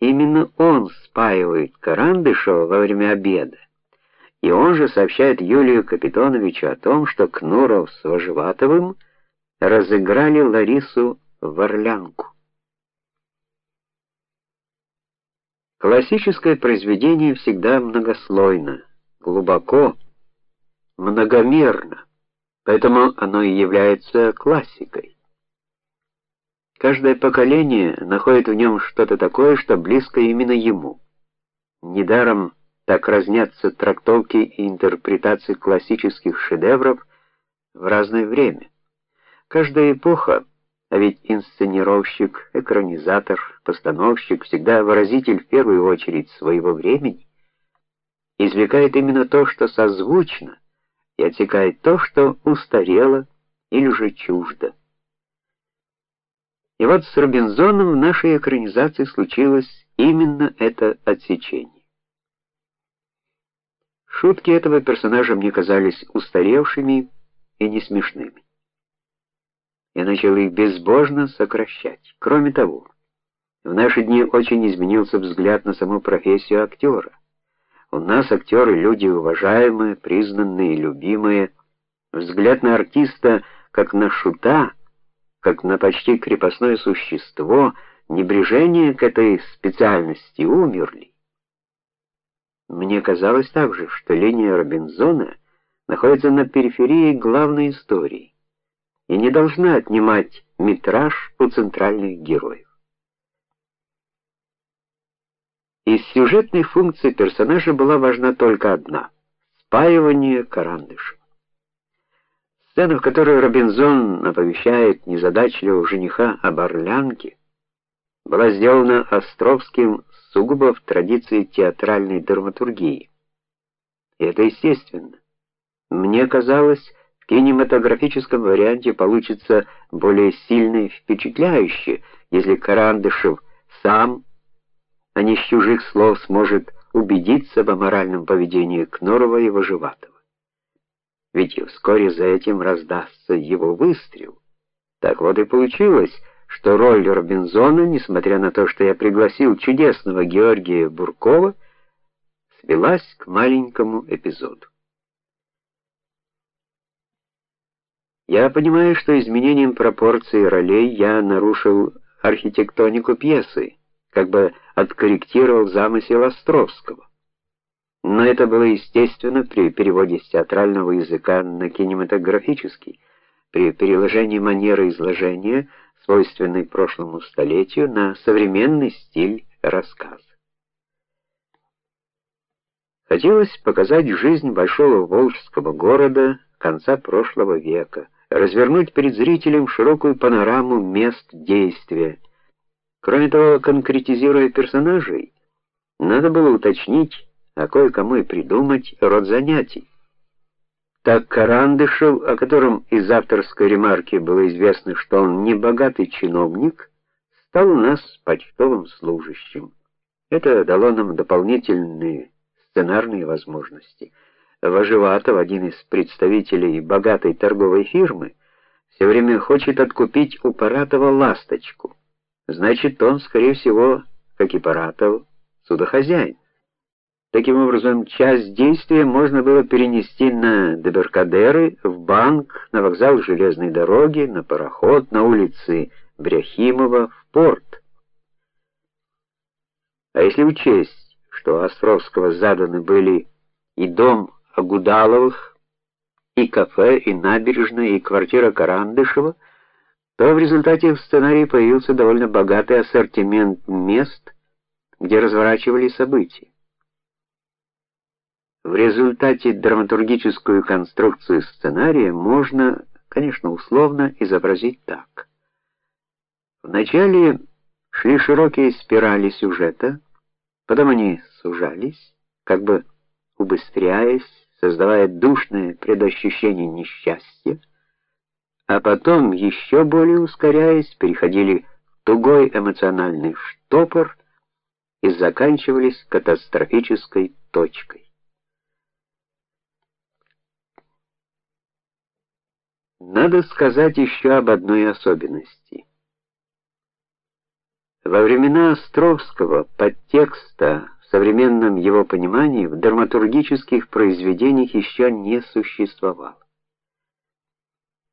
Именно он спаивает Карандышева во время обеда. И он же сообщает Юлию Капитоновичу о том, что Кнуров с Вожеватовым разыграли Ларису в Орлянку. Классическое произведение всегда многослойно, глубоко, многомерно, поэтому оно и является классикой. Каждое поколение находит в нем что-то такое, что близко именно ему. Недаром так разнятся трактовки и интерпретации классических шедевров в разное время. Каждая эпоха, а ведь инсценировщик, экранизатор, постановщик всегда выразитель в первую очередь своего времени, извлекает именно то, что созвучно, и отсекает то, что устарело или же чуждо. И вот с Робинзоном в нашей экранизации случилось именно это отсечение. Шутки этого персонажа мне казались устаревшими и несмешными. Я начал их безбожно сокращать. Кроме того, в наши дни очень изменился взгляд на саму профессию актера. У нас актеры люди уважаемые, признанные, любимые. Взгляд на артиста как на шута как на почти крепостное существо, небрежение к этой специальности умерли. Мне казалось также, что линия Робинзона находится на периферии главной истории и не должна отнимать метраж у центральных героев. Из сюжетных функций персонажа была важна только одна спаивание карандыша. Сцена, в которой Робинзон оповещает незадачливого жениха об орлянке, была сделана Островским сугубо в традиции театральной драматургии. И это естественно. Мне казалось, в кинематографическом варианте получится более сильно и впечатляюще, если Карандышев сам, а не с чужих слов, сможет убедиться в аморальном поведении Кнорова и Вожеватова ведь вскоре за этим раздастся его выстрел. Так вот и получилось, что роль Робинзона, несмотря на то, что я пригласил чудесного Георгия Буркова, свелась к маленькому эпизоду. Я понимаю, что изменением пропорций ролей я нарушил архитектонику пьесы, как бы откорректировал замысел Островского. Но это было естественно при переводе с театрального языка на кинематографический, при переложении манеры изложения, свойственной прошлому столетию, на современный стиль рассказа. Хотелось показать жизнь большого волжского города конца прошлого века, развернуть перед зрителем широкую панораму мест действия. Кроме того, конкретизируя персонажей, надо было уточнить а кое-кому и придумать род занятий. Так Карандышев, о котором из авторской ремарки было известно, что он не богатый чиновник, стал у нас почтовым служащим. Это дало нам дополнительные сценарные возможности. Вожеватов, один из представителей богатой торговой фирмы, все время хочет откупить у Паратова ласточку. Значит, он, скорее всего, как и Паратов, судохозяин. Таким образом, часть действия можно было перенести на Дебаркадеры, в банк, на вокзал железной дороги, на пароход, на улицы Бряхимова, в порт. А если учесть, что Островского заданы были и дом Агудаловых, и кафе, и набережная, и квартира Карандышева, то в результате в сценарии появился довольно богатый ассортимент мест, где разворачивались события. В результате драматургическую конструкцию сценария можно, конечно, условно изобразить так: Вначале шли широкие спирали сюжета, потом они сужались, как бы убыстряясь, создавая душное предощущение несчастья, а потом еще более ускоряясь, переходили в тугой эмоциональный штопор и заканчивались катастрофической точкой. Надо сказать еще об одной особенности. Во времена Островского подтекста в современном его понимании в драматургических произведениях еще не существовало.